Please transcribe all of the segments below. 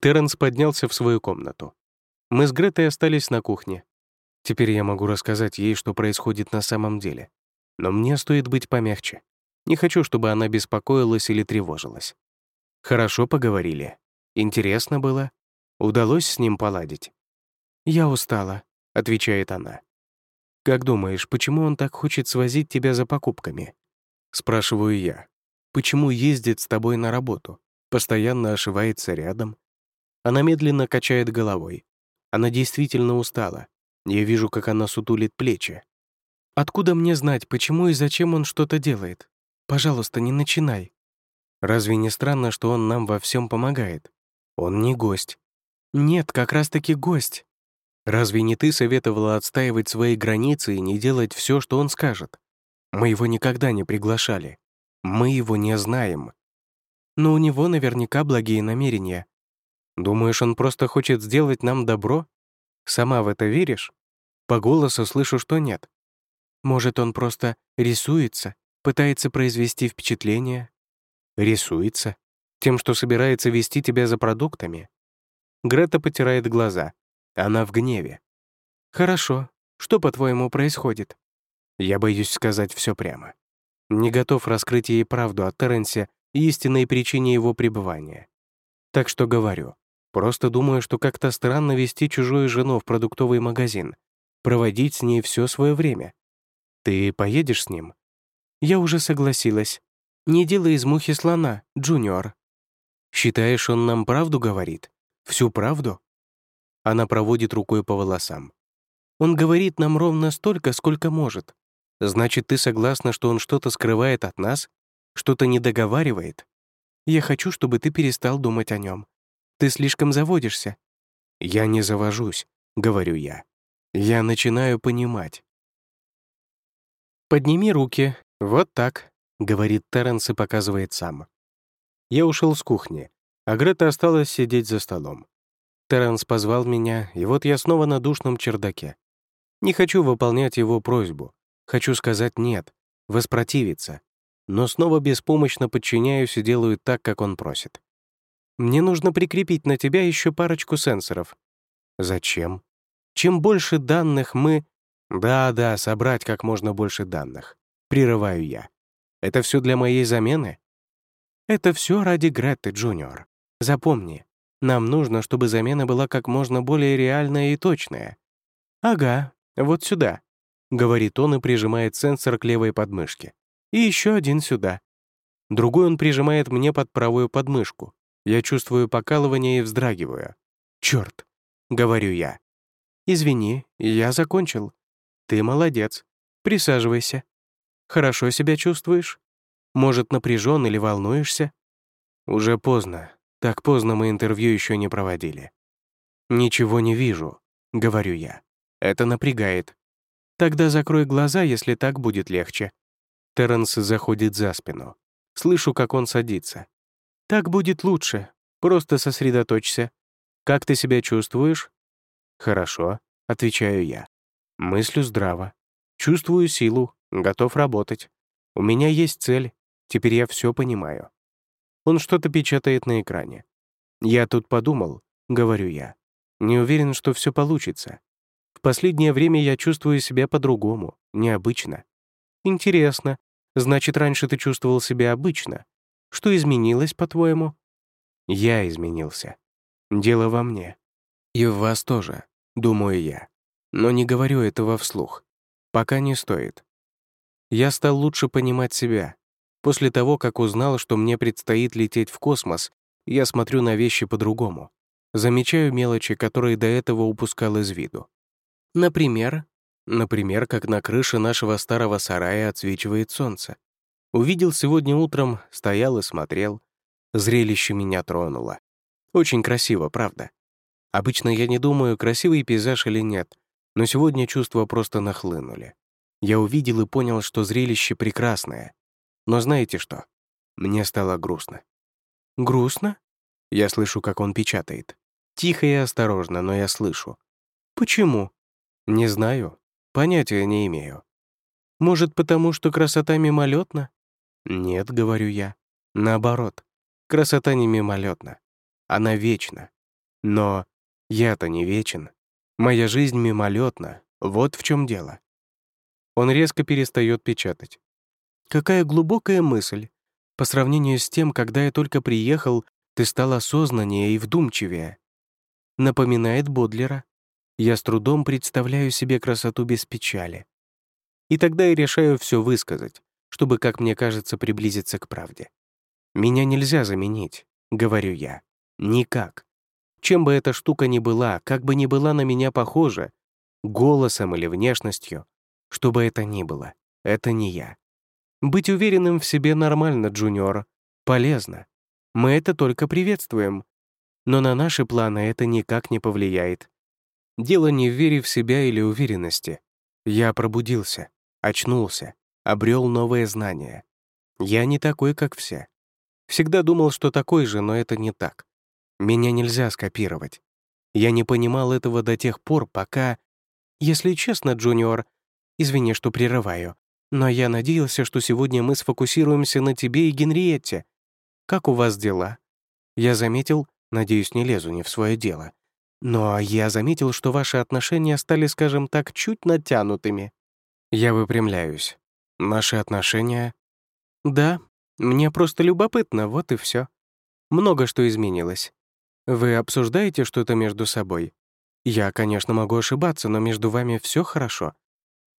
Терренс поднялся в свою комнату. Мы с Гретой остались на кухне. Теперь я могу рассказать ей, что происходит на самом деле. Но мне стоит быть помягче. Не хочу, чтобы она беспокоилась или тревожилась. Хорошо поговорили. Интересно было. Удалось с ним поладить. «Я устала», — отвечает она. «Как думаешь, почему он так хочет свозить тебя за покупками?» Спрашиваю я. «Почему ездит с тобой на работу? Постоянно ошивается рядом?» Она медленно качает головой. Она действительно устала. Я вижу, как она сутулит плечи. «Откуда мне знать, почему и зачем он что-то делает? Пожалуйста, не начинай». Разве не странно, что он нам во всем помогает? Он не гость. Нет, как раз-таки гость. Разве не ты советовала отстаивать свои границы и не делать все, что он скажет? Мы его никогда не приглашали. Мы его не знаем. Но у него наверняка благие намерения. Думаешь, он просто хочет сделать нам добро? Сама в это веришь? По голосу слышу, что нет. Может, он просто рисуется, пытается произвести впечатление? Рисуется? Тем, что собирается вести тебя за продуктами? Грета потирает глаза. Она в гневе. «Хорошо. Что, по-твоему, происходит?» Я боюсь сказать все прямо. Не готов раскрыть ей правду о Терренсе и истинной причине его пребывания. Так что говорю. Просто думаю, что как-то странно вести чужую жену в продуктовый магазин, проводить с ней все свое время. Ты поедешь с ним? Я уже согласилась. Не делай из мухи слона, Джуниор. Считаешь, он нам правду говорит? Всю правду? Она проводит рукой по волосам. Он говорит нам ровно столько, сколько может. Значит, ты согласна, что он что-то скрывает от нас? Что-то не договаривает? Я хочу, чтобы ты перестал думать о нем. Ты слишком заводишься». «Я не завожусь», — говорю я. «Я начинаю понимать». «Подними руки. Вот так», — говорит Терренс и показывает сам. Я ушел с кухни, а Грета осталась сидеть за столом. Терренс позвал меня, и вот я снова на душном чердаке. Не хочу выполнять его просьбу. Хочу сказать «нет», воспротивиться. Но снова беспомощно подчиняюсь и делаю так, как он просит. Мне нужно прикрепить на тебя еще парочку сенсоров. Зачем? Чем больше данных мы... Да-да, собрать как можно больше данных. Прерываю я. Это все для моей замены? Это все ради Гретты, Джуниор. Запомни, нам нужно, чтобы замена была как можно более реальная и точная. Ага, вот сюда, — говорит он и прижимает сенсор к левой подмышке. И еще один сюда. Другой он прижимает мне под правую подмышку, я чувствую покалывание и вздрагиваю. «Чёрт!» — говорю я. «Извини, я закончил. Ты молодец. Присаживайся. Хорошо себя чувствуешь? Может, напряжен или волнуешься?» «Уже поздно. Так поздно мы интервью еще не проводили». «Ничего не вижу», — говорю я. «Это напрягает. Тогда закрой глаза, если так будет легче». Терренс заходит за спину. Слышу, как он садится. Так будет лучше. Просто сосредоточься. Как ты себя чувствуешь? Хорошо, отвечаю я. Мыслю здраво. Чувствую силу, готов работать. У меня есть цель. Теперь я все понимаю. Он что-то печатает на экране. Я тут подумал, говорю я. Не уверен, что все получится. В последнее время я чувствую себя по-другому, необычно. Интересно. Значит, раньше ты чувствовал себя обычно, что изменилось, по-твоему? Я изменился. Дело во мне. И в вас тоже, думаю я. Но не говорю этого вслух. Пока не стоит. Я стал лучше понимать себя. После того, как узнал, что мне предстоит лететь в космос, я смотрю на вещи по-другому. Замечаю мелочи, которые до этого упускал из виду. Например, например, как на крыше нашего старого сарая отсвечивает солнце. Увидел сегодня утром, стоял и смотрел. Зрелище меня тронуло. Очень красиво, правда? Обычно я не думаю, красивый пейзаж или нет, но сегодня чувства просто нахлынули. Я увидел и понял, что зрелище прекрасное. Но знаете что? Мне стало грустно. «Грустно?» Я слышу, как он печатает. Тихо и осторожно, но я слышу. «Почему?» «Не знаю. Понятия не имею. Может, потому что красота мимолетна? «Нет», — говорю я. «Наоборот, красота не мимолетна. Она вечна. Но я-то не вечен. Моя жизнь мимолетна. Вот в чем дело. Он резко перестает печатать. Какая глубокая мысль. По сравнению с тем, когда я только приехал, ты стал осознаннее и вдумчивее. Напоминает Бодлера. Я с трудом представляю себе красоту без печали. И тогда я решаю все высказать, чтобы, как мне кажется, приблизиться к правде. «Меня нельзя заменить», — говорю я. «Никак. Чем бы эта штука ни была, как бы ни была на меня похожа, голосом или внешностью, что бы это ни было, это не я. Быть уверенным в себе нормально, Джуниор. Полезно. Мы это только приветствуем. Но на наши планы это никак не повлияет. Дело не в вере в себя или уверенности. Я пробудился, очнулся, обрел новые знания. Я не такой, как все. Всегда думал, что такой же, но это не так. Меня нельзя скопировать. Я не понимал этого до тех пор, пока... Если честно, Джуниор, извини, что прерываю, но я надеялся, что сегодня мы сфокусируемся на тебе и Генриетте. Как у вас дела? Я заметил, надеюсь, не лезу не в свое дело, но я заметил, что ваши отношения стали, скажем так, чуть натянутыми. Я выпрямляюсь. Наши отношения? Да, мне просто любопытно, вот и все. Много что изменилось. Вы обсуждаете что-то между собой? Я, конечно, могу ошибаться, но между вами все хорошо.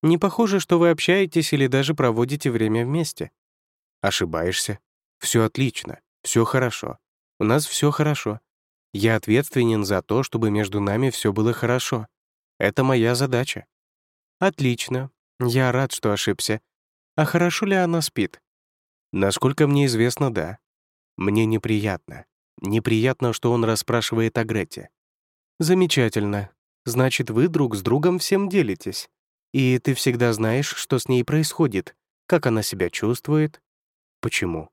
Не похоже, что вы общаетесь или даже проводите время вместе. Ошибаешься. Все отлично, все хорошо. У нас все хорошо. Я ответственен за то, чтобы между нами все было хорошо. Это моя задача. Отлично. Я рад, что ошибся. А хорошо ли она спит? Насколько мне известно, да. Мне неприятно. Неприятно, что он расспрашивает о Грете. Замечательно. Значит, вы друг с другом всем делитесь. И ты всегда знаешь, что с ней происходит, как она себя чувствует. Почему?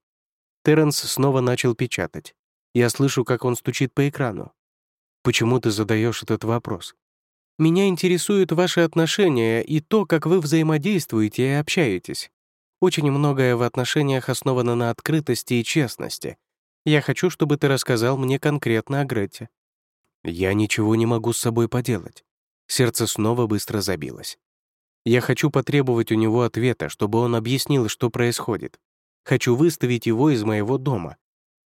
Терренс снова начал печатать. Я слышу, как он стучит по экрану. Почему ты задаешь этот вопрос? Меня интересуют ваши отношения и то, как вы взаимодействуете и общаетесь. Очень многое в отношениях основано на открытости и честности. Я хочу, чтобы ты рассказал мне конкретно о Грете. Я ничего не могу с собой поделать. Сердце снова быстро забилось. Я хочу потребовать у него ответа, чтобы он объяснил, что происходит. Хочу выставить его из моего дома.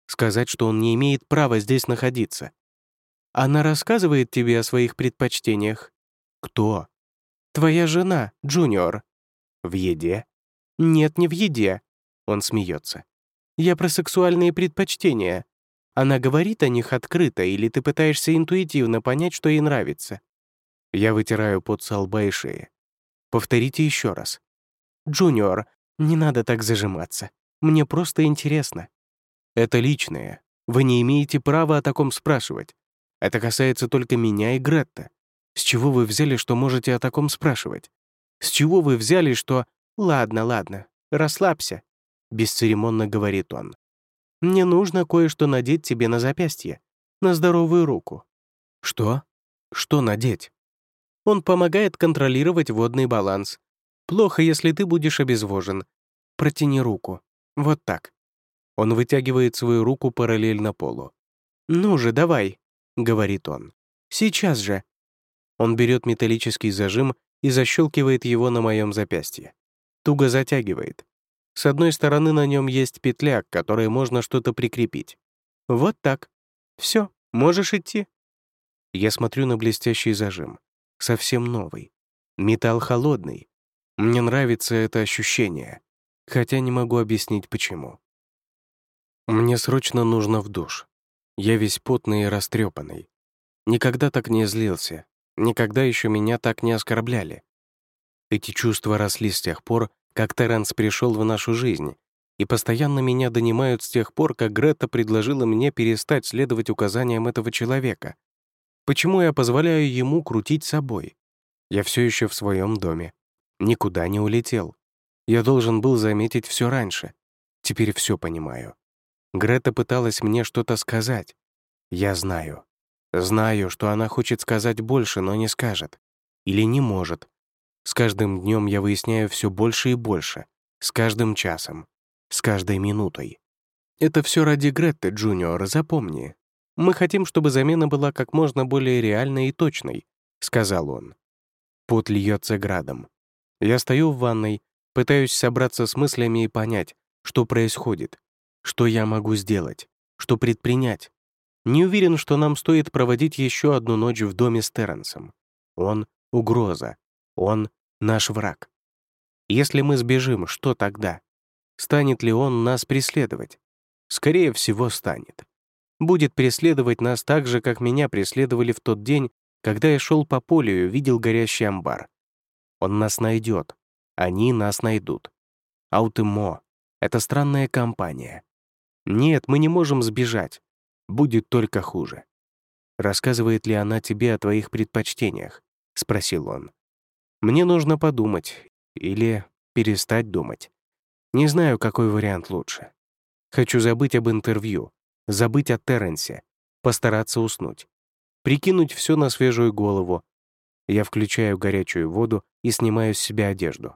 Сказать, что он не имеет права здесь находиться. Она рассказывает тебе о своих предпочтениях? Кто? Твоя жена, Джуниор. В еде? Нет, не в еде. Он смеется. Я про сексуальные предпочтения. Она говорит о них открыто, или ты пытаешься интуитивно понять, что ей нравится? Я вытираю под со лба и шеи. Повторите еще раз. «Джуниор, не надо так зажиматься. Мне просто интересно». «Это личное. Вы не имеете права о таком спрашивать. Это касается только меня и Гретта. С чего вы взяли, что можете о таком спрашивать? С чего вы взяли, что... Ладно, ладно, расслабься», — бесцеремонно говорит он. «Мне нужно кое-что надеть тебе на запястье, на здоровую руку». «Что? Что надеть?» Он помогает контролировать водный баланс. Плохо, если ты будешь обезвожен. Протяни руку. Вот так. Он вытягивает свою руку параллельно полу. «Ну же, давай», — говорит он. «Сейчас же». Он берет металлический зажим и защелкивает его на моем запястье. Туго затягивает. С одной стороны на нем есть петля, к которой можно что-то прикрепить. Вот так. Все, можешь идти. Я смотрю на блестящий зажим совсем новый. Металл холодный. Мне нравится это ощущение, хотя не могу объяснить, почему. Мне срочно нужно в душ. Я весь потный и растрепанный. Никогда так не злился, никогда еще меня так не оскорбляли. Эти чувства росли с тех пор, как Терренс пришел в нашу жизнь, и постоянно меня донимают с тех пор, как Грета предложила мне перестать следовать указаниям этого человека, Почему я позволяю ему крутить собой? Я все еще в своем доме. Никуда не улетел. Я должен был заметить все раньше. Теперь все понимаю. Грета пыталась мне что-то сказать. Я знаю. Знаю, что она хочет сказать больше, но не скажет. Или не может. С каждым днем я выясняю все больше и больше. С каждым часом. С каждой минутой. Это все ради Гретты, Джуниор, запомни. Мы хотим, чтобы замена была как можно более реальной и точной», — сказал он. Пот льется градом. Я стою в ванной, пытаюсь собраться с мыслями и понять, что происходит, что я могу сделать, что предпринять. Не уверен, что нам стоит проводить еще одну ночь в доме с Терренсом. Он — угроза. Он — наш враг. Если мы сбежим, что тогда? Станет ли он нас преследовать? Скорее всего, станет. Будет преследовать нас так же, как меня преследовали в тот день, когда я шел по полю и видел горящий амбар. Он нас найдет. Они нас найдут. Аутымо — это странная компания. Нет, мы не можем сбежать. Будет только хуже. «Рассказывает ли она тебе о твоих предпочтениях?» — спросил он. «Мне нужно подумать. Или перестать думать. Не знаю, какой вариант лучше. Хочу забыть об интервью, забыть о Терренсе, постараться уснуть, прикинуть все на свежую голову. Я включаю горячую воду и снимаю с себя одежду.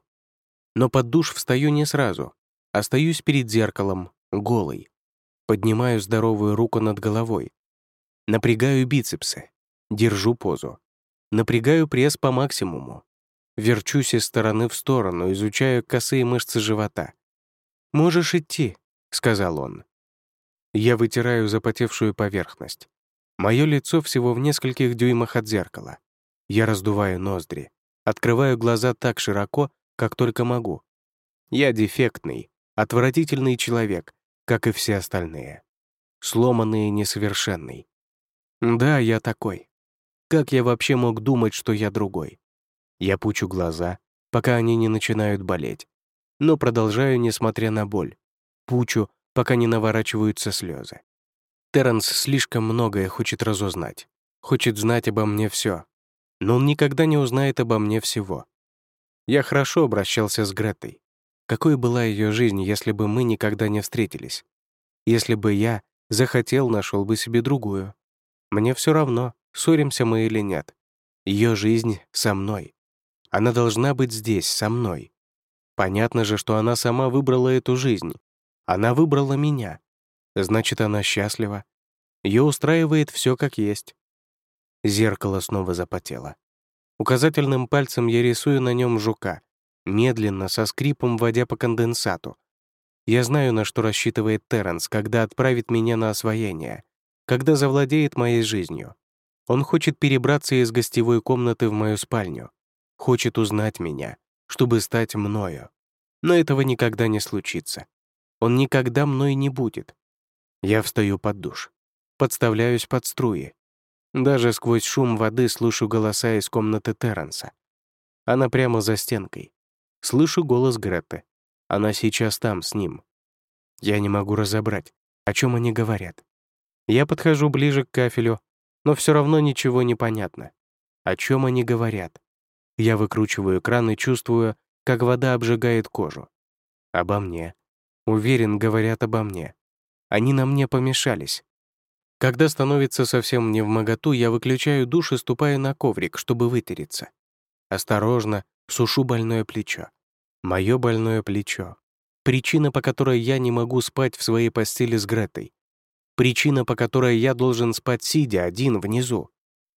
Но под душ встаю не сразу. Остаюсь перед зеркалом, голый. Поднимаю здоровую руку над головой. Напрягаю бицепсы. Держу позу. Напрягаю пресс по максимуму. Верчусь из стороны в сторону, изучаю косые мышцы живота. «Можешь идти», — сказал он. Я вытираю запотевшую поверхность. Мое лицо всего в нескольких дюймах от зеркала. Я раздуваю ноздри, открываю глаза так широко, как только могу. Я дефектный, отвратительный человек, как и все остальные. Сломанный и несовершенный. Да, я такой. Как я вообще мог думать, что я другой? Я пучу глаза, пока они не начинают болеть, но продолжаю, несмотря на боль. Пучу, пока не наворачиваются слезы. Терренс слишком многое хочет разузнать. Хочет знать обо мне все. Но он никогда не узнает обо мне всего. Я хорошо обращался с Гретой. Какой была ее жизнь, если бы мы никогда не встретились? Если бы я захотел, нашел бы себе другую. Мне все равно, ссоримся мы или нет. Ее жизнь со мной. Она должна быть здесь, со мной. Понятно же, что она сама выбрала эту жизнь. Она выбрала меня. Значит, она счастлива. Ее устраивает все как есть. Зеркало снова запотело. Указательным пальцем я рисую на нем жука, медленно, со скрипом водя по конденсату. Я знаю, на что рассчитывает Терренс, когда отправит меня на освоение, когда завладеет моей жизнью. Он хочет перебраться из гостевой комнаты в мою спальню, хочет узнать меня, чтобы стать мною. Но этого никогда не случится. Он никогда мной не будет. Я встаю под душ, подставляюсь под струи. Даже сквозь шум воды слышу голоса из комнаты Терренса. Она прямо за стенкой. Слышу голос Греты. Она сейчас там, с ним. Я не могу разобрать, о чем они говорят. Я подхожу ближе к кафелю, но все равно ничего не понятно. О чем они говорят? Я выкручиваю кран и чувствую, как вода обжигает кожу. Обо мне. Уверен, говорят обо мне. Они на мне помешались. Когда становится совсем не в моготу, я выключаю душ и ступаю на коврик, чтобы вытереться. Осторожно, сушу больное плечо. Мое больное плечо. Причина, по которой я не могу спать в своей постели с Гретой. Причина, по которой я должен спать сидя один внизу.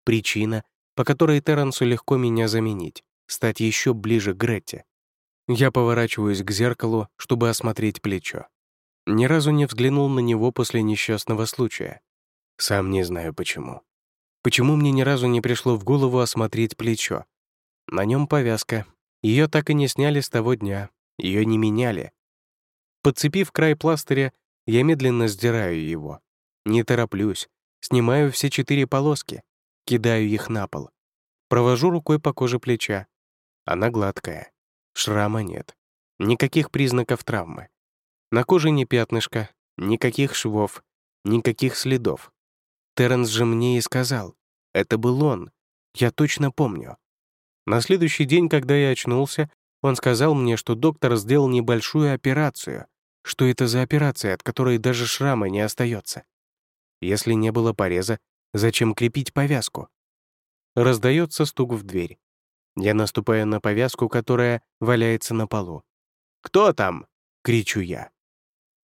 Причина, по которой Терренсу легко меня заменить, стать еще ближе к Гретте. Я поворачиваюсь к зеркалу, чтобы осмотреть плечо. Ни разу не взглянул на него после несчастного случая. Сам не знаю почему. Почему мне ни разу не пришло в голову осмотреть плечо? На нем повязка. Ее так и не сняли с того дня. Ее не меняли. Подцепив край пластыря, я медленно сдираю его. Не тороплюсь. Снимаю все четыре полоски. Кидаю их на пол. Провожу рукой по коже плеча. Она гладкая. Шрама нет. Никаких признаков травмы. На коже ни пятнышка, никаких швов, никаких следов. Терренс же мне и сказал. Это был он. Я точно помню. На следующий день, когда я очнулся, он сказал мне, что доктор сделал небольшую операцию. Что это за операция, от которой даже шрама не остается? Если не было пореза, Зачем крепить повязку? Раздается стук в дверь. Я наступаю на повязку, которая валяется на полу. «Кто там?» — кричу я.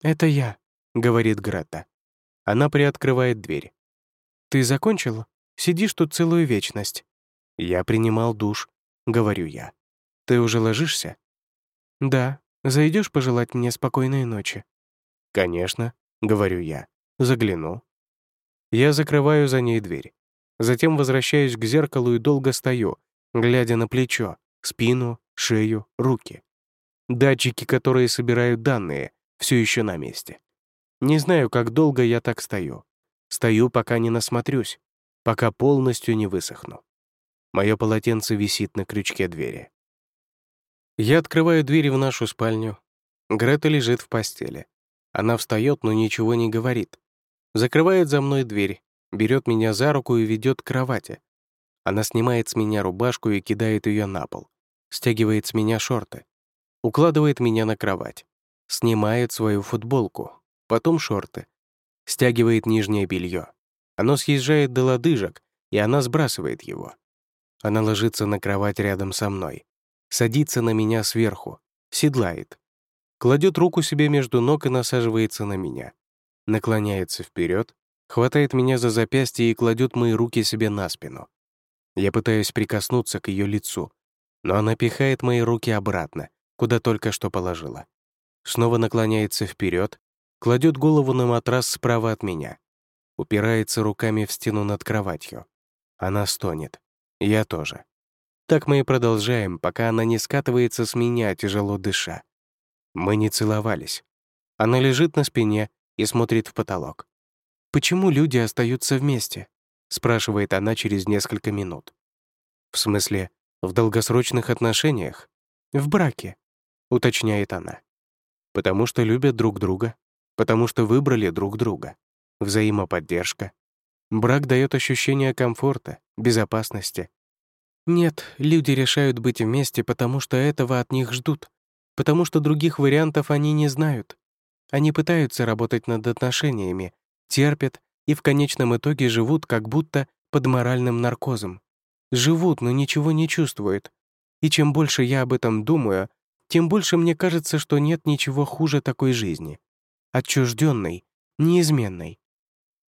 «Это я», — говорит Грета. Она приоткрывает дверь. «Ты закончил? Сидишь тут целую вечность». «Я принимал душ», — говорю я. «Ты уже ложишься?» «Да. Зайдешь пожелать мне спокойной ночи?» «Конечно», — говорю я. «Загляну». Я закрываю за ней дверь. Затем возвращаюсь к зеркалу и долго стою, глядя на плечо, спину, шею, руки. Датчики, которые собирают данные, все еще на месте. Не знаю, как долго я так стою. Стою, пока не насмотрюсь, пока полностью не высохну. Мое полотенце висит на крючке двери. Я открываю дверь в нашу спальню. Грета лежит в постели. Она встает, но ничего не говорит. Закрывает за мной дверь, берет меня за руку и ведет к кровати. Она снимает с меня рубашку и кидает ее на пол. Стягивает с меня шорты. Укладывает меня на кровать. Снимает свою футболку. Потом шорты. Стягивает нижнее белье. Оно съезжает до лодыжек, и она сбрасывает его. Она ложится на кровать рядом со мной. Садится на меня сверху. Седлает. Кладет руку себе между ног и насаживается на меня. Наклоняется вперед, хватает меня за запястье и кладет мои руки себе на спину. Я пытаюсь прикоснуться к ее лицу, но она пихает мои руки обратно, куда только что положила. Снова наклоняется вперед, кладет голову на матрас справа от меня, упирается руками в стену над кроватью. Она стонет. Я тоже. Так мы и продолжаем, пока она не скатывается с меня, тяжело дыша. Мы не целовались. Она лежит на спине и смотрит в потолок. «Почему люди остаются вместе?» — спрашивает она через несколько минут. «В смысле, в долгосрочных отношениях? В браке?» — уточняет она. «Потому что любят друг друга, потому что выбрали друг друга. Взаимоподдержка. Брак дает ощущение комфорта, безопасности. Нет, люди решают быть вместе, потому что этого от них ждут, потому что других вариантов они не знают. Они пытаются работать над отношениями, терпят и в конечном итоге живут как будто под моральным наркозом. Живут, но ничего не чувствуют. И чем больше я об этом думаю, тем больше мне кажется, что нет ничего хуже такой жизни. Отчужденной, неизменной.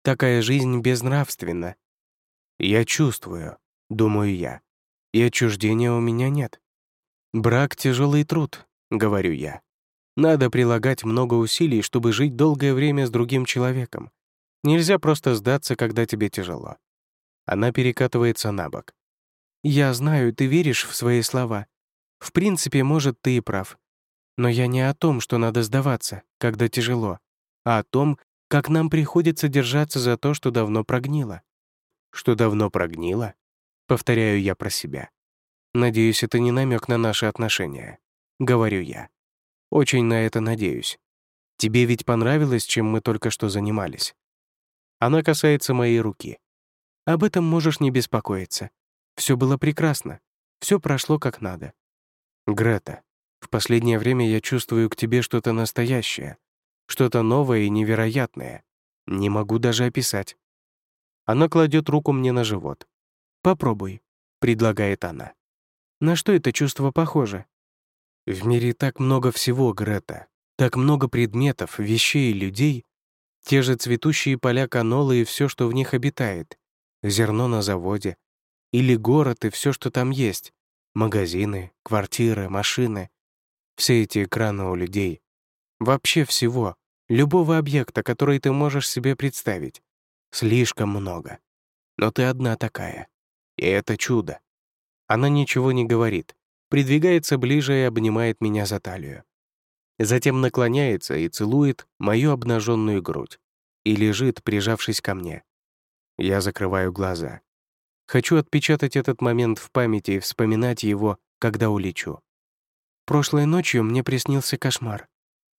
Такая жизнь безнравственна. Я чувствую, думаю я, и отчуждения у меня нет. Брак — тяжелый труд, говорю я. Надо прилагать много усилий, чтобы жить долгое время с другим человеком. Нельзя просто сдаться, когда тебе тяжело. Она перекатывается на бок. «Я знаю, ты веришь в свои слова. В принципе, может, ты и прав. Но я не о том, что надо сдаваться, когда тяжело, а о том, как нам приходится держаться за то, что давно прогнило». «Что давно прогнило?» Повторяю я про себя. Надеюсь, это не намек на наши отношения. Говорю я. Очень на это надеюсь. Тебе ведь понравилось, чем мы только что занимались? Она касается моей руки. Об этом можешь не беспокоиться. Все было прекрасно. Все прошло как надо. Грета, в последнее время я чувствую к тебе что-то настоящее, что-то новое и невероятное. Не могу даже описать. Она кладет руку мне на живот. «Попробуй», — предлагает она. «На что это чувство похоже?» В мире так много всего, Грета, так много предметов, вещей и людей. Те же цветущие поля канолы и все, что в них обитает. Зерно на заводе. Или город и все, что там есть. Магазины, квартиры, машины. Все эти экраны у людей. Вообще всего. Любого объекта, который ты можешь себе представить. Слишком много. Но ты одна такая. И это чудо. Она ничего не говорит, придвигается ближе и обнимает меня за талию. Затем наклоняется и целует мою обнаженную грудь и лежит, прижавшись ко мне. Я закрываю глаза. Хочу отпечатать этот момент в памяти и вспоминать его, когда улечу. «Прошлой ночью мне приснился кошмар», —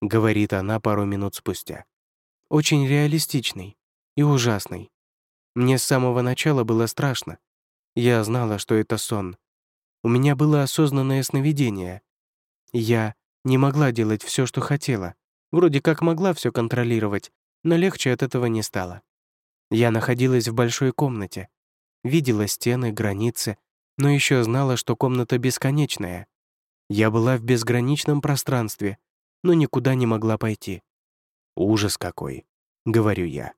говорит она пару минут спустя. «Очень реалистичный и ужасный. Мне с самого начала было страшно. Я знала, что это сон, у меня было осознанное сновидение. Я не могла делать все, что хотела. Вроде как могла все контролировать, но легче от этого не стало. Я находилась в большой комнате, видела стены, границы, но еще знала, что комната бесконечная. Я была в безграничном пространстве, но никуда не могла пойти. «Ужас какой», — говорю я.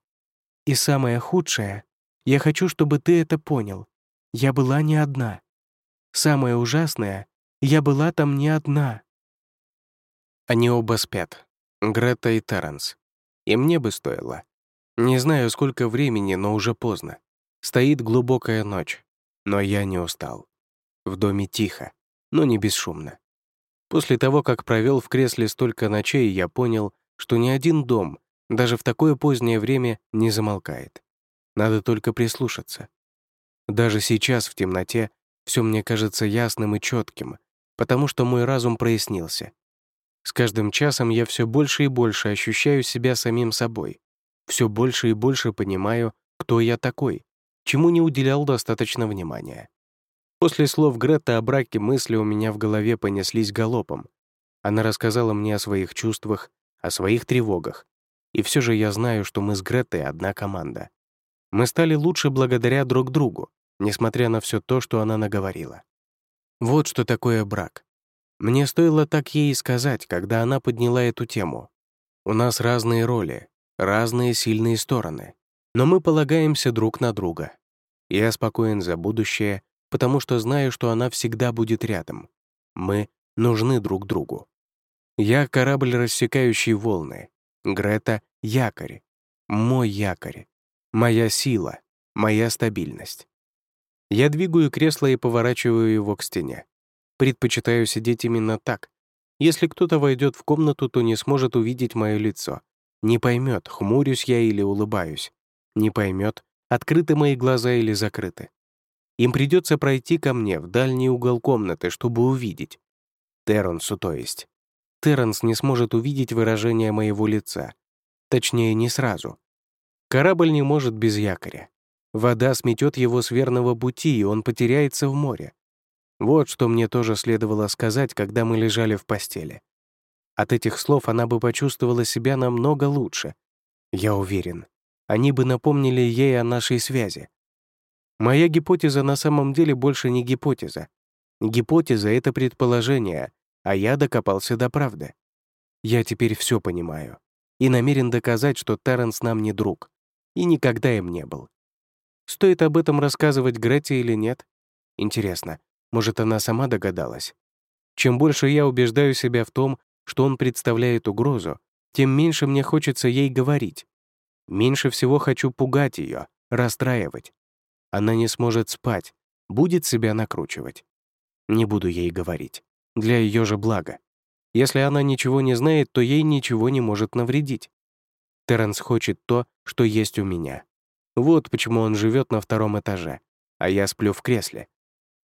И самое худшее, Я хочу, чтобы ты это понял. Я была не одна. Самое ужасное, я была там не одна». Они оба спят. Грета и Терренс. И мне бы стоило. Не знаю, сколько времени, но уже поздно. Стоит глубокая ночь. Но я не устал. В доме тихо, но не бесшумно. После того, как провел в кресле столько ночей, я понял, что ни один дом, даже в такое позднее время, не замолкает. Надо только прислушаться. Даже сейчас, в темноте, все мне кажется ясным и четким, потому что мой разум прояснился. С каждым часом я все больше и больше ощущаю себя самим собой. Все больше и больше понимаю, кто я такой, чему не уделял достаточно внимания. После слов Греты о браке мысли у меня в голове понеслись галопом. Она рассказала мне о своих чувствах, о своих тревогах. И все же я знаю, что мы с Гретой одна команда. Мы стали лучше благодаря друг другу, несмотря на все то, что она наговорила. Вот что такое брак. Мне стоило так ей сказать, когда она подняла эту тему. У нас разные роли, разные сильные стороны, но мы полагаемся друг на друга. Я спокоен за будущее, потому что знаю, что она всегда будет рядом. Мы нужны друг другу. Я — корабль, рассекающий волны. Грета — якорь. Мой якорь. Моя сила. Моя стабильность. Я двигаю кресло и поворачиваю его к стене. Предпочитаю сидеть именно так. Если кто-то войдет в комнату, то не сможет увидеть мое лицо. Не поймет, хмурюсь я или улыбаюсь. Не поймет, открыты мои глаза или закрыты. Им придется пройти ко мне в дальний угол комнаты, чтобы увидеть. Терренсу, то есть. Терренс не сможет увидеть выражение моего лица. Точнее, не сразу. Корабль не может без якоря. Вода сметет его с верного пути, и он потеряется в море. Вот что мне тоже следовало сказать, когда мы лежали в постели. От этих слов она бы почувствовала себя намного лучше. Я уверен, они бы напомнили ей о нашей связи. Моя гипотеза на самом деле больше не гипотеза. Гипотеза — это предположение, а я докопался до правды. Я теперь все понимаю и намерен доказать, что Терренс нам не друг и никогда им не был. Стоит об этом рассказывать Грете или нет? Интересно, может, она сама догадалась? Чем больше я убеждаю себя в том, что он представляет угрозу, тем меньше мне хочется ей говорить. Меньше всего хочу пугать ее, расстраивать. Она не сможет спать, будет себя накручивать. Не буду ей говорить. Для ее же блага. Если она ничего не знает, то ей ничего не может навредить. Терренс хочет то, что есть у меня. Вот почему он живет на втором этаже, а я сплю в кресле.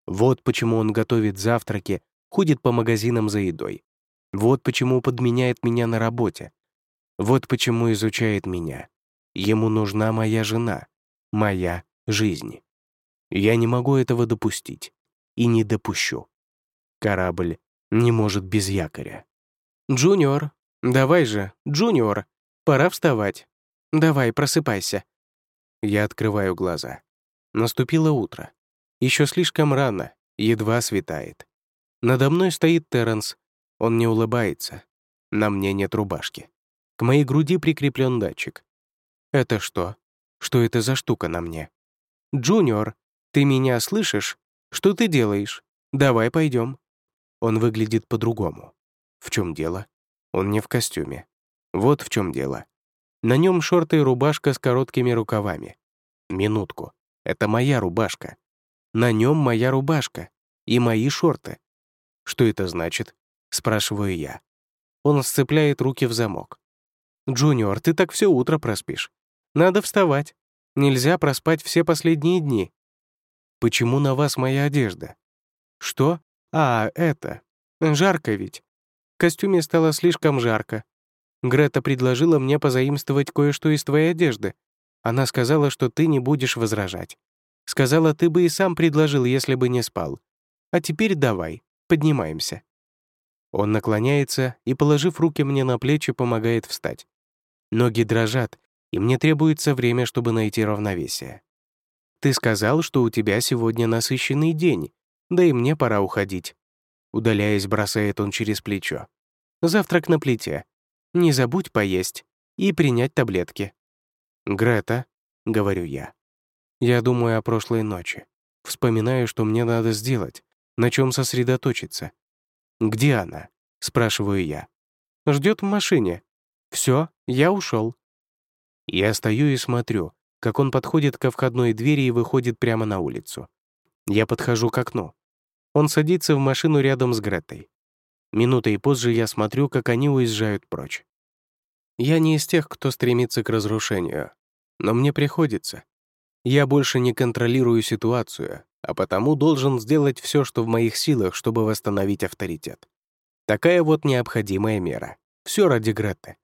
Вот почему он готовит завтраки, ходит по магазинам за едой. Вот почему подменяет меня на работе. Вот почему изучает меня. Ему нужна моя жена, моя жизнь. Я не могу этого допустить. И не допущу. Корабль не может без якоря. «Джуниор, давай же, Джуниор, пора вставать. Давай, просыпайся». Я открываю глаза. Наступило утро. Еще слишком рано, едва светает. Надо мной стоит Терренс. Он не улыбается. На мне нет рубашки. К моей груди прикреплен датчик. Это что? Что это за штука на мне? «Джуниор, ты меня слышишь? Что ты делаешь? Давай пойдем. Он выглядит по-другому. В чем дело? Он не в костюме. Вот в чем дело. На нем шорты и рубашка с короткими рукавами. Минутку. Это моя рубашка. На нем моя рубашка и мои шорты. Что это значит? Спрашиваю я. Он сцепляет руки в замок. «Джуниор, ты так все утро проспишь. Надо вставать. Нельзя проспать все последние дни. Почему на вас моя одежда? Что? А, это. Жарко ведь. В костюме стало слишком жарко. Грета предложила мне позаимствовать кое-что из твоей одежды. Она сказала, что ты не будешь возражать. Сказала, ты бы и сам предложил, если бы не спал. А теперь давай, поднимаемся». Он наклоняется и, положив руки мне на плечи, помогает встать. Ноги дрожат, и мне требуется время, чтобы найти равновесие. «Ты сказал, что у тебя сегодня насыщенный день, да и мне пора уходить». Удаляясь, бросает он через плечо. «Завтрак на плите. Не забудь поесть и принять таблетки». «Грета», — говорю я. Я думаю о прошлой ночи. Вспоминаю, что мне надо сделать, на чем сосредоточиться. «Где она?» — спрашиваю я. Ждет в машине. Все, я ушел. Я стою и смотрю, как он подходит ко входной двери и выходит прямо на улицу. Я подхожу к окну. Он садится в машину рядом с Гретой. Минутой позже я смотрю, как они уезжают прочь. Я не из тех, кто стремится к разрушению, но мне приходится. Я больше не контролирую ситуацию, а потому должен сделать все, что в моих силах, чтобы восстановить авторитет. Такая вот необходимая мера. Все ради Гретты.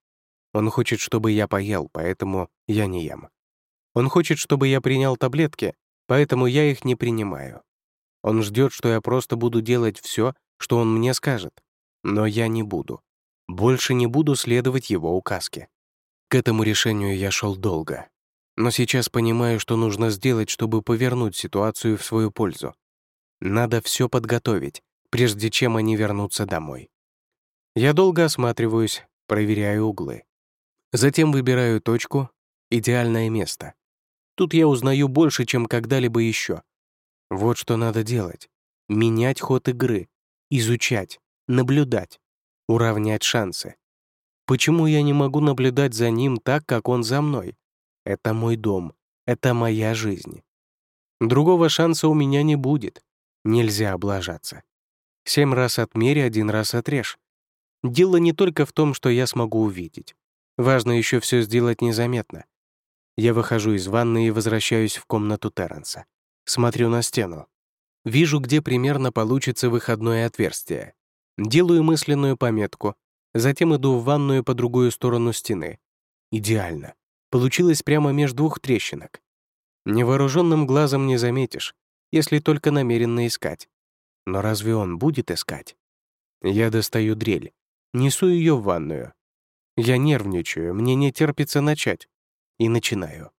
Он хочет, чтобы я поел, поэтому я не ем. Он хочет, чтобы я принял таблетки, поэтому я их не принимаю. Он ждет, что я просто буду делать все, что он мне скажет. Но я не буду. Больше не буду следовать его указке. К этому решению я шел долго. Но сейчас понимаю, что нужно сделать, чтобы повернуть ситуацию в свою пользу. Надо все подготовить, прежде чем они вернутся домой. Я долго осматриваюсь, проверяю углы. Затем выбираю точку, идеальное место. Тут я узнаю больше, чем когда-либо еще. Вот что надо делать. Менять ход игры, изучать, наблюдать, уравнять шансы. Почему я не могу наблюдать за ним так, как он за мной? Это мой дом, это моя жизнь. Другого шанса у меня не будет. Нельзя облажаться. Семь раз отмери, один раз отрежь. Дело не только в том, что я смогу увидеть. Важно еще все сделать незаметно. Я выхожу из ванны и возвращаюсь в комнату Терренса. Смотрю на стену. Вижу, где примерно получится выходное отверстие. Делаю мысленную пометку, затем иду в ванную по другую сторону стены. Идеально. Получилось прямо между двух трещинок. Невооруженным глазом не заметишь, если только намеренно искать. Но разве он будет искать? Я достаю дрель, несу ее в ванную. Я нервничаю, мне не терпится начать. И начинаю.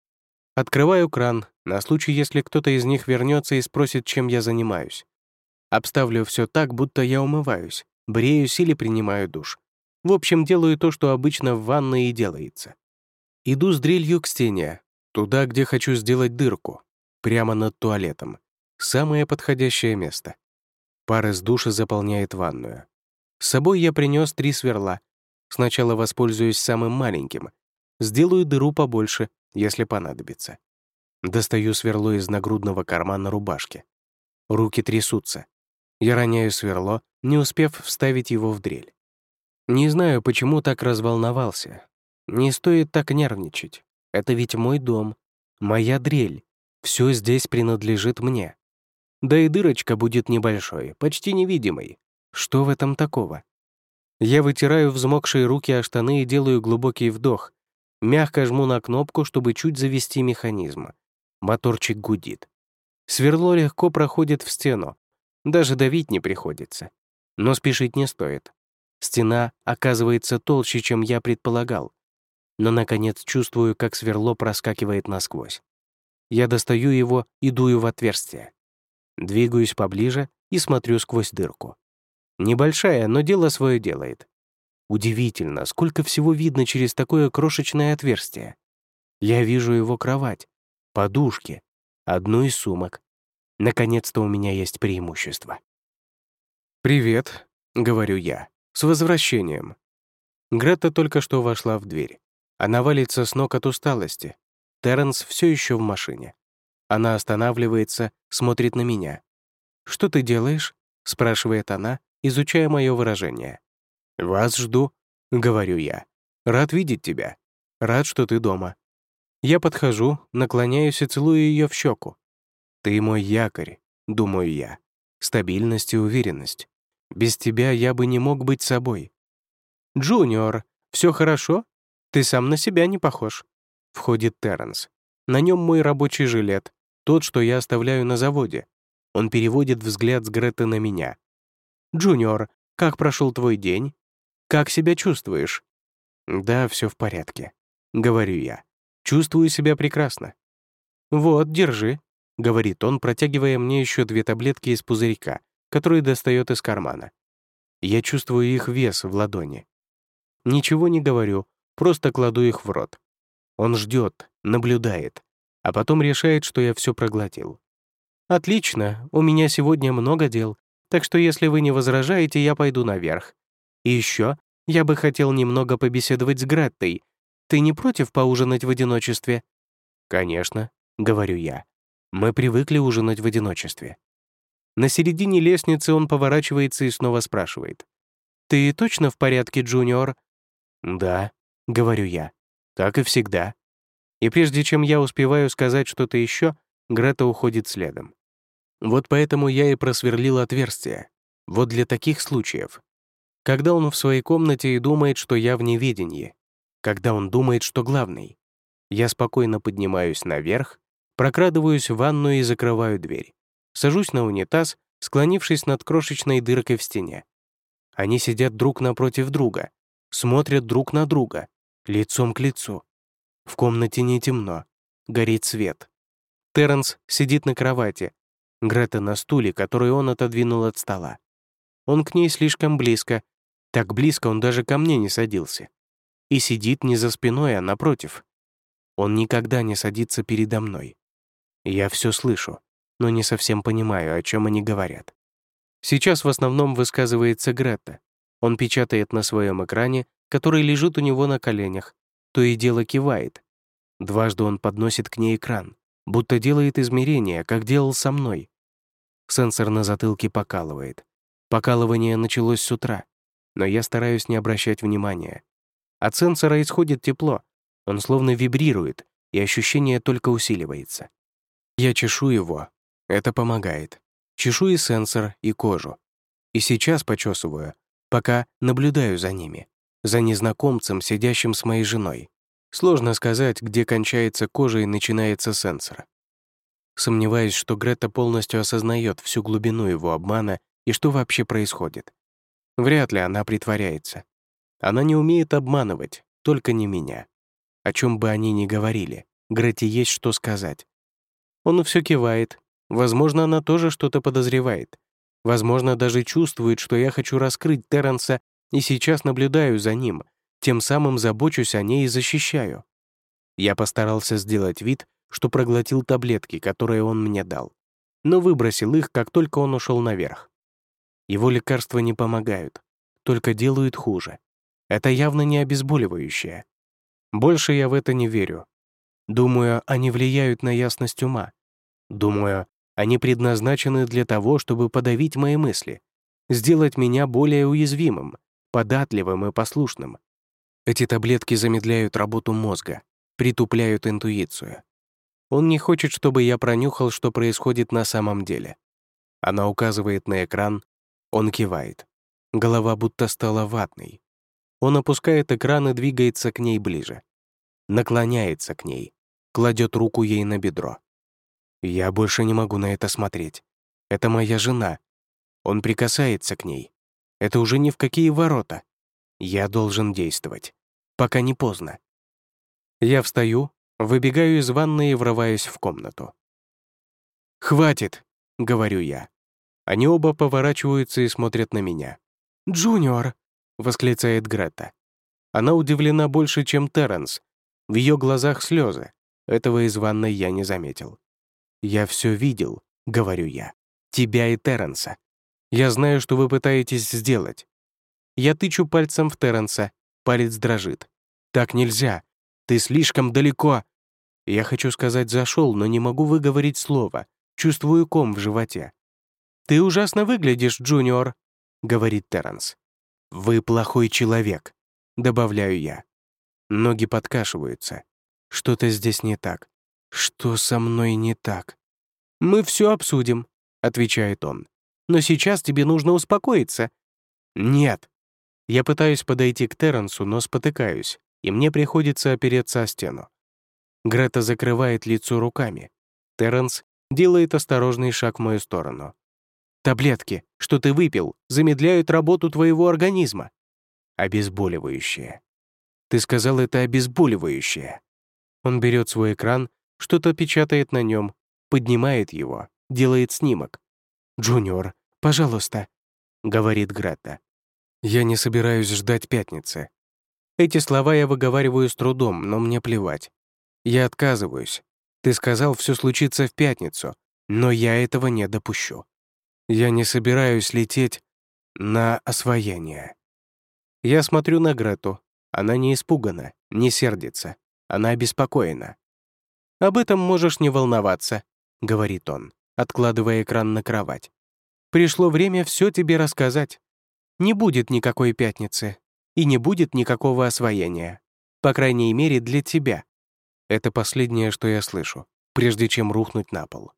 Открываю кран, на случай, если кто-то из них вернется и спросит, чем я занимаюсь. Обставлю все так, будто я умываюсь, бреюсь или принимаю душ. В общем, делаю то, что обычно в ванной и делается. Иду с дрелью к стене, туда, где хочу сделать дырку, прямо над туалетом. Самое подходящее место. Пар из душа заполняет ванную. С собой я принес три сверла. Сначала воспользуюсь самым маленьким. Сделаю дыру побольше, если понадобится. Достаю сверло из нагрудного кармана рубашки. Руки трясутся. Я роняю сверло, не успев вставить его в дрель. Не знаю, почему так разволновался. Не стоит так нервничать. Это ведь мой дом, моя дрель. Все здесь принадлежит мне. Да и дырочка будет небольшой, почти невидимой. Что в этом такого? Я вытираю взмокшие руки о штаны и делаю глубокий вдох. Мягко жму на кнопку, чтобы чуть завести механизм. Моторчик гудит. Сверло легко проходит в стену. Даже давить не приходится. Но спешить не стоит. Стена оказывается толще, чем я предполагал. Но, наконец, чувствую, как сверло проскакивает насквозь. Я достаю его и дую в отверстие. Двигаюсь поближе и смотрю сквозь дырку. Небольшая, но дело свое делает. Удивительно, сколько всего видно через такое крошечное отверстие. Я вижу его кровать, подушки, одну из сумок. Наконец-то у меня есть преимущество. «Привет», — говорю я, — «с возвращением». Грета только что вошла в дверь. Она валится с ног от усталости. Терренс все еще в машине. Она останавливается, смотрит на меня. «Что ты делаешь?» — спрашивает она, изучая мое выражение. «Вас жду», — говорю я. «Рад видеть тебя. Рад, что ты дома». Я подхожу, наклоняюсь и целую ее в щеку. «Ты мой якорь», — думаю я. «Стабильность и уверенность. Без тебя я бы не мог быть собой». «Джуниор, все хорошо? Ты сам на себя не похож». Входит Терренс. На нем мой рабочий жилет, тот, что я оставляю на заводе. Он переводит взгляд с Греты на меня. «Джуниор, как прошел твой день? Как себя чувствуешь?» «Да, все в порядке», — говорю я. «Чувствую себя прекрасно». «Вот, держи», — говорит он, протягивая мне еще две таблетки из пузырька, которые достает из кармана. Я чувствую их вес в ладони. Ничего не говорю, просто кладу их в рот. Он ждет, наблюдает, а потом решает, что я все проглотил. «Отлично, у меня сегодня много дел, так что если вы не возражаете, я пойду наверх. И еще, я бы хотел немного побеседовать с Греттой. Ты не против поужинать в одиночестве?» «Конечно», — говорю я. «Мы привыкли ужинать в одиночестве». На середине лестницы он поворачивается и снова спрашивает. «Ты точно в порядке, Джуниор?» «Да», — говорю я. «Как и всегда». И прежде чем я успеваю сказать что-то еще, Грета уходит следом. Вот поэтому я и просверлил отверстие. Вот для таких случаев. Когда он в своей комнате и думает, что я в неведении. Когда он думает, что главный. Я спокойно поднимаюсь наверх, прокрадываюсь в ванную и закрываю дверь. Сажусь на унитаз, склонившись над крошечной дыркой в стене. Они сидят друг напротив друга, смотрят друг на друга, лицом к лицу. В комнате не темно, горит свет. Терренс сидит на кровати, Грета на стуле, который он отодвинул от стола. Он к ней слишком близко, так близко он даже ко мне не садился. И сидит не за спиной, а напротив. Он никогда не садится передо мной. Я все слышу, но не совсем понимаю, о чем они говорят. Сейчас в основном высказывается Грета. Он печатает на своем экране, который лежит у него на коленях, то и дело кивает. Дважды он подносит к ней экран, будто делает измерения, как делал со мной. Сенсор на затылке покалывает. Покалывание началось с утра, но я стараюсь не обращать внимания. От сенсора исходит тепло, он словно вибрирует, и ощущение только усиливается. Я чешу его, это помогает. Чешу и сенсор, и кожу. И сейчас почесываю, пока наблюдаю за ними, за незнакомцем, сидящим с моей женой. Сложно сказать, где кончается кожа и начинается сенсор. Сомневаюсь, что Грета полностью осознает всю глубину его обмана и что вообще происходит. Вряд ли она притворяется. Она не умеет обманывать, только не меня. О чем бы они ни говорили, Грете есть что сказать. Он все кивает. Возможно, она тоже что-то подозревает. Возможно, даже чувствует, что я хочу раскрыть Терренса и сейчас наблюдаю за ним, тем самым забочусь о ней и защищаю. Я постарался сделать вид, что проглотил таблетки, которые он мне дал, но выбросил их, как только он ушел наверх. Его лекарства не помогают, только делают хуже. Это явно не обезболивающее. Больше я в это не верю. Думаю, они влияют на ясность ума. Думаю, они предназначены для того, чтобы подавить мои мысли, сделать меня более уязвимым, податливым и послушным. Эти таблетки замедляют работу мозга, притупляют интуицию. Он не хочет, чтобы я пронюхал, что происходит на самом деле. Она указывает на экран, он кивает. Голова будто стала ватной. Он опускает экран и двигается к ней ближе. Наклоняется к ней, кладет руку ей на бедро. Я больше не могу на это смотреть. Это моя жена. Он прикасается к ней. Это уже ни в какие ворота. Я должен действовать. Пока не поздно. Я встаю, выбегаю из ванной и врываюсь в комнату. «Хватит!» — говорю я. Они оба поворачиваются и смотрят на меня. «Джуниор!» — восклицает Грета. Она удивлена больше, чем Терренс. В ее глазах слезы. Этого из ванной я не заметил. «Я все видел», — говорю я. «Тебя и Терренса. Я знаю, что вы пытаетесь сделать. Я тычу пальцем в Терренса, палец дрожит. «Так нельзя! Ты слишком далеко!» Я хочу сказать «зашел», но не могу выговорить слово. Чувствую ком в животе. «Ты ужасно выглядишь, Джуниор», — говорит Терренс. «Вы плохой человек», — добавляю я. Ноги подкашиваются. Что-то здесь не так. Что со мной не так? «Мы все обсудим», — отвечает он. «Но сейчас тебе нужно успокоиться». «Нет», я пытаюсь подойти к Терренсу, но спотыкаюсь, и мне приходится опереться о стену. Грета закрывает лицо руками. Терренс делает осторожный шаг в мою сторону. «Таблетки, что ты выпил, замедляют работу твоего организма». «Обезболивающее». «Ты сказал, это обезболивающее». Он берет свой экран, что-то печатает на нем, поднимает его, делает снимок. «Джуниор, пожалуйста», — говорит Грета. Я не собираюсь ждать пятницы. Эти слова я выговариваю с трудом, но мне плевать. Я отказываюсь. Ты сказал, все случится в пятницу, но я этого не допущу. Я не собираюсь лететь на освоение. Я смотрю на Грету. Она не испугана, не сердится. Она обеспокоена. «Об этом можешь не волноваться», — говорит он, откладывая экран на кровать. «Пришло время все тебе рассказать. Не будет никакой пятницы, и не будет никакого освоения. По крайней мере, для тебя. Это последнее, что я слышу, прежде чем рухнуть на пол.